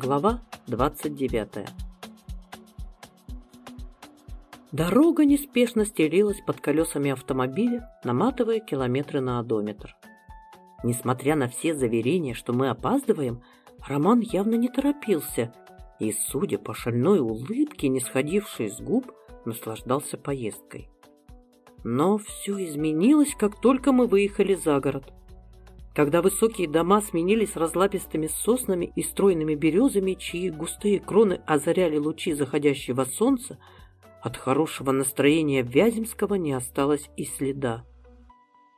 Глава 29 Дорога неспешно стелилась под колесами автомобиля, наматывая километры на одометр. Несмотря на все заверения, что мы опаздываем, Роман явно не торопился и, судя по шальной улыбке, не сходившей с губ, наслаждался поездкой. Но все изменилось, как только мы выехали за город. Когда высокие дома сменились разлапистыми соснами и стройными березами, чьи густые кроны озаряли лучи заходящего солнца, от хорошего настроения Вяземского не осталось и следа.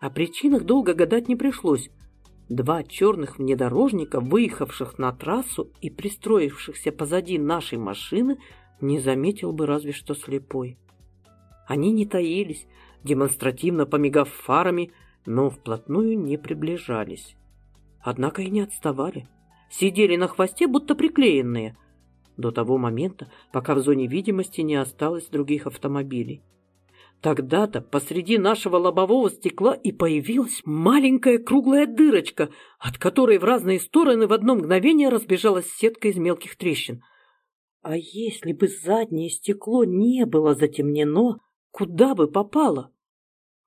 О причинах долго гадать не пришлось. Два черных внедорожника, выехавших на трассу и пристроившихся позади нашей машины, не заметил бы разве что слепой. Они не таились, демонстративно помигав фарами, но вплотную не приближались. Однако и не отставали. Сидели на хвосте, будто приклеенные, до того момента, пока в зоне видимости не осталось других автомобилей. Тогда-то посреди нашего лобового стекла и появилась маленькая круглая дырочка, от которой в разные стороны в одно мгновение разбежалась сетка из мелких трещин. А если бы заднее стекло не было затемнено, куда бы попало?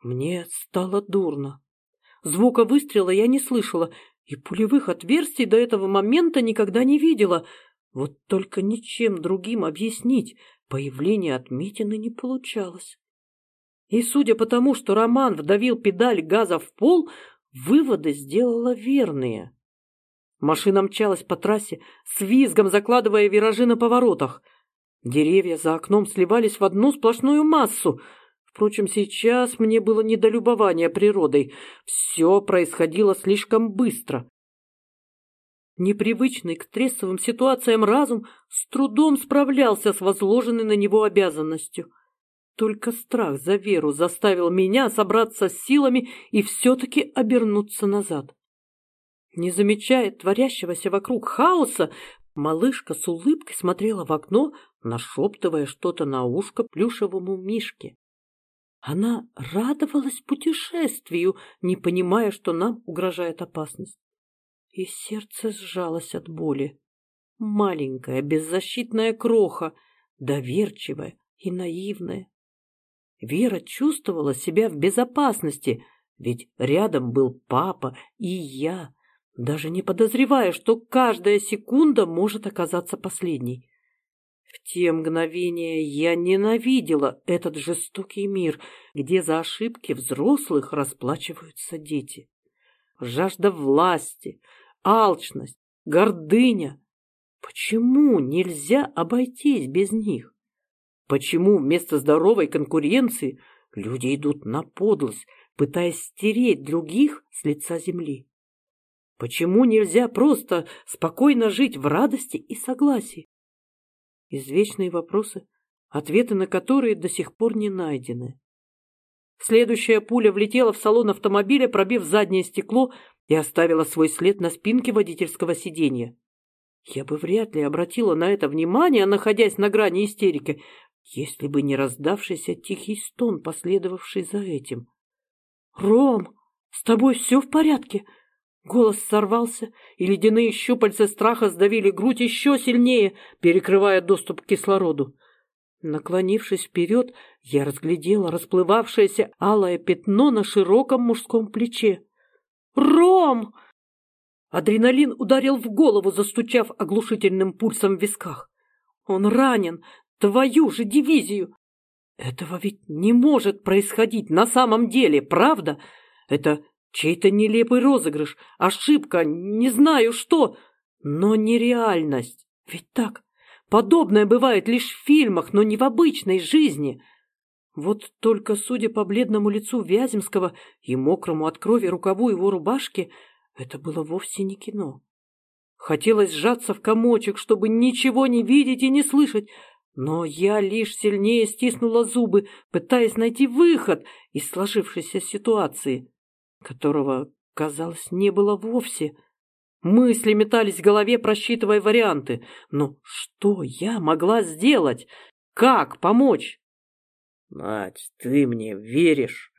Мне стало дурно. Звука выстрела я не слышала, и пулевых отверстий до этого момента никогда не видела. Вот только ничем другим объяснить появление отметины не получалось. И судя по тому, что Роман вдавил педаль газа в пол, выводы сделала верные. Машина мчалась по трассе, с визгом закладывая виражи на поворотах. Деревья за окном сливались в одну сплошную массу — Впрочем, сейчас мне было недолюбование природой. Все происходило слишком быстро. Непривычный к стрессовым ситуациям разум с трудом справлялся с возложенной на него обязанностью. Только страх за веру заставил меня собраться с силами и все-таки обернуться назад. Не замечая творящегося вокруг хаоса, малышка с улыбкой смотрела в окно, нашептывая что-то на ушко плюшевому мишке. Она радовалась путешествию, не понимая, что нам угрожает опасность. И сердце сжалось от боли. Маленькая, беззащитная кроха, доверчивая и наивная. Вера чувствовала себя в безопасности, ведь рядом был папа и я, даже не подозревая, что каждая секунда может оказаться последней. Те мгновения я ненавидела этот жестокий мир, где за ошибки взрослых расплачиваются дети. Жажда власти, алчность, гордыня. Почему нельзя обойтись без них? Почему вместо здоровой конкуренции люди идут на подлость, пытаясь стереть других с лица земли? Почему нельзя просто спокойно жить в радости и согласии? Извечные вопросы, ответы на которые до сих пор не найдены. Следующая пуля влетела в салон автомобиля, пробив заднее стекло и оставила свой след на спинке водительского сиденья. Я бы вряд ли обратила на это внимание, находясь на грани истерики, если бы не раздавшийся тихий стон, последовавший за этим. «Ром, с тобой все в порядке?» Голос сорвался, и ледяные щупальца страха сдавили грудь еще сильнее, перекрывая доступ к кислороду. Наклонившись вперед, я разглядела расплывавшееся алое пятно на широком мужском плече. «Ром!» Адреналин ударил в голову, застучав оглушительным пульсом в висках. «Он ранен! Твою же дивизию!» «Этого ведь не может происходить на самом деле, правда? Это Чей-то нелепый розыгрыш, ошибка, не знаю что, но нереальность. Ведь так, подобное бывает лишь в фильмах, но не в обычной жизни. Вот только, судя по бледному лицу Вяземского и мокрому от крови рукаву его рубашки, это было вовсе не кино. Хотелось сжаться в комочек, чтобы ничего не видеть и не слышать, но я лишь сильнее стиснула зубы, пытаясь найти выход из сложившейся ситуации которого, казалось, не было вовсе. Мысли метались в голове, просчитывая варианты. Но что я могла сделать? Как помочь? — Надь, ты мне веришь?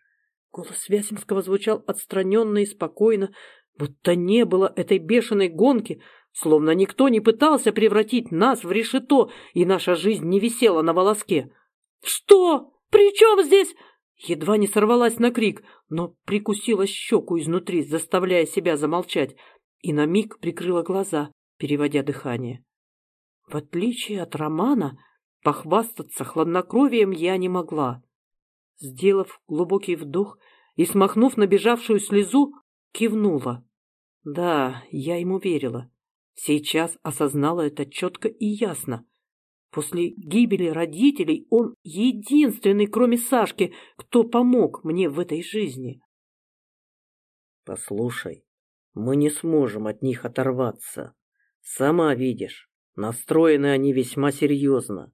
Голос Вяземского звучал отстраненно и спокойно, будто не было этой бешеной гонки, словно никто не пытался превратить нас в решето, и наша жизнь не висела на волоске. «Что? При чем здесь?» Едва не сорвалась на крик, но прикусила щеку изнутри, заставляя себя замолчать, и на миг прикрыла глаза, переводя дыхание. В отличие от Романа, похвастаться хладнокровием я не могла. Сделав глубокий вдох и смахнув набежавшую слезу, кивнула. Да, я ему верила. Сейчас осознала это четко и ясно. После гибели родителей он единственный, кроме Сашки, кто помог мне в этой жизни. Послушай, мы не сможем от них оторваться. Сама видишь, настроены они весьма серьезно.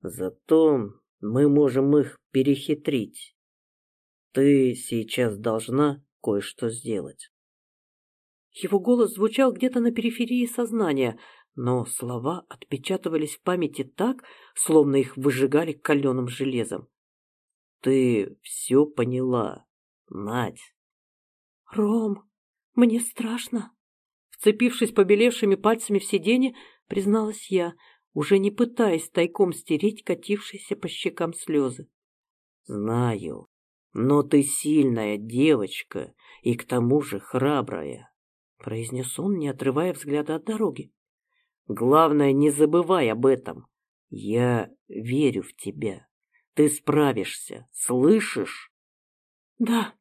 Зато мы можем их перехитрить. Ты сейчас должна кое-что сделать. Его голос звучал где-то на периферии сознания, но слова отпечатывались в памяти так, словно их выжигали каленым железом. Ты все поняла, Надь. Ром, мне страшно. Вцепившись побелевшими пальцами в сиденье, призналась я, уже не пытаясь тайком стереть катившиеся по щекам слезы. Знаю, но ты сильная девочка и к тому же храбрая, произнес он, не отрывая взгляда от дороги. Главное, не забывай об этом. Я верю в тебя. Ты справишься, слышишь? Да,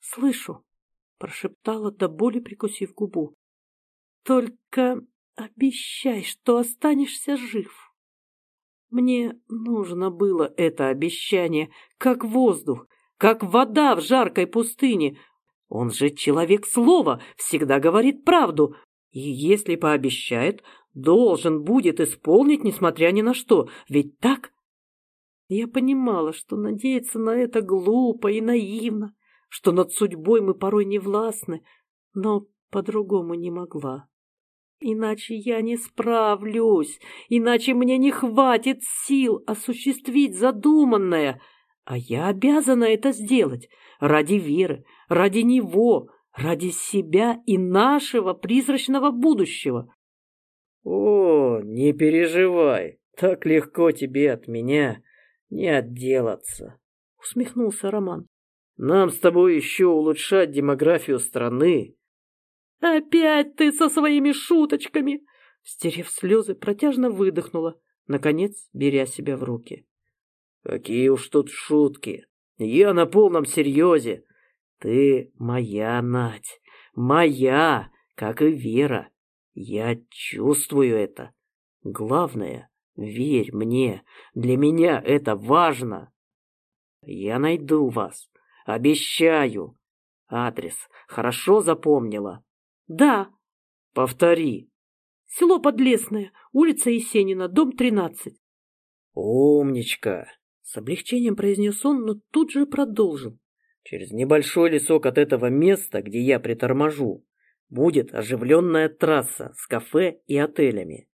слышу, прошептала до боли, прикусив губу. Только обещай, что останешься жив. Мне нужно было это обещание, как воздух, как вода в жаркой пустыне. Он же человек слова, всегда говорит правду. И если пообещает, должен будет исполнить, несмотря ни на что. Ведь так? Я понимала, что надеяться на это глупо и наивно, что над судьбой мы порой не властны, но по-другому не могла. Иначе я не справлюсь, иначе мне не хватит сил осуществить задуманное, а я обязана это сделать ради веры, ради него, ради себя и нашего призрачного будущего. О, не переживай, так легко тебе от меня не отделаться, усмехнулся Роман. Нам с тобой еще улучшать демографию страны, «Опять ты со своими шуточками!» Стерев слезы, протяжно выдохнула, наконец беря себя в руки. «Какие уж тут шутки! Я на полном серьезе! Ты моя, Надь, моя, как и Вера! Я чувствую это! Главное, верь мне, для меня это важно! Я найду вас, обещаю! Адрес хорошо запомнила?» Да. Повтори. Село Подлесное, улица Есенина, дом 13. Умничка. С облегчением произнес он, но тут же продолжил. Через небольшой лесок от этого места, где я приторможу, будет оживленная трасса с кафе и отелями.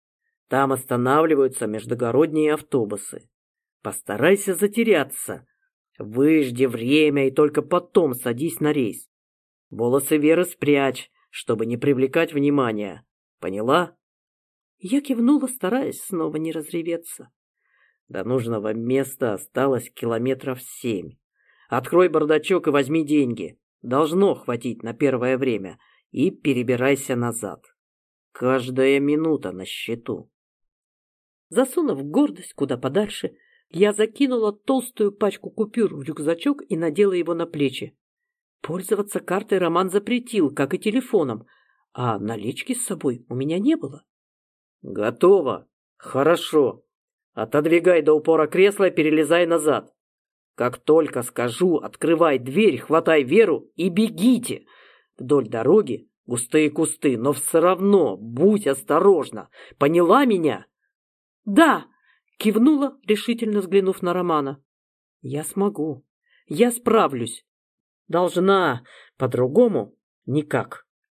Там останавливаются междугородние автобусы. Постарайся затеряться. Выжди время и только потом садись на рейс. Волосы Веры спрячь, чтобы не привлекать внимания. Поняла? Я кивнула, стараясь снова не разреветься. До нужного места осталось километров семь. Открой бардачок и возьми деньги. Должно хватить на первое время. И перебирайся назад. Каждая минута на счету. Засунув гордость куда подальше, я закинула толстую пачку купюр в рюкзачок и надела его на плечи. Пользоваться картой Роман запретил, как и телефоном, а налички с собой у меня не было. Готово. Хорошо. Отодвигай до упора кресла и перелезай назад. Как только скажу, открывай дверь, хватай Веру и бегите. Вдоль дороги густые кусты, но все равно будь осторожна. Поняла меня? Да, кивнула, решительно взглянув на Романа. Я смогу. Я справлюсь. Должна. По-другому никак.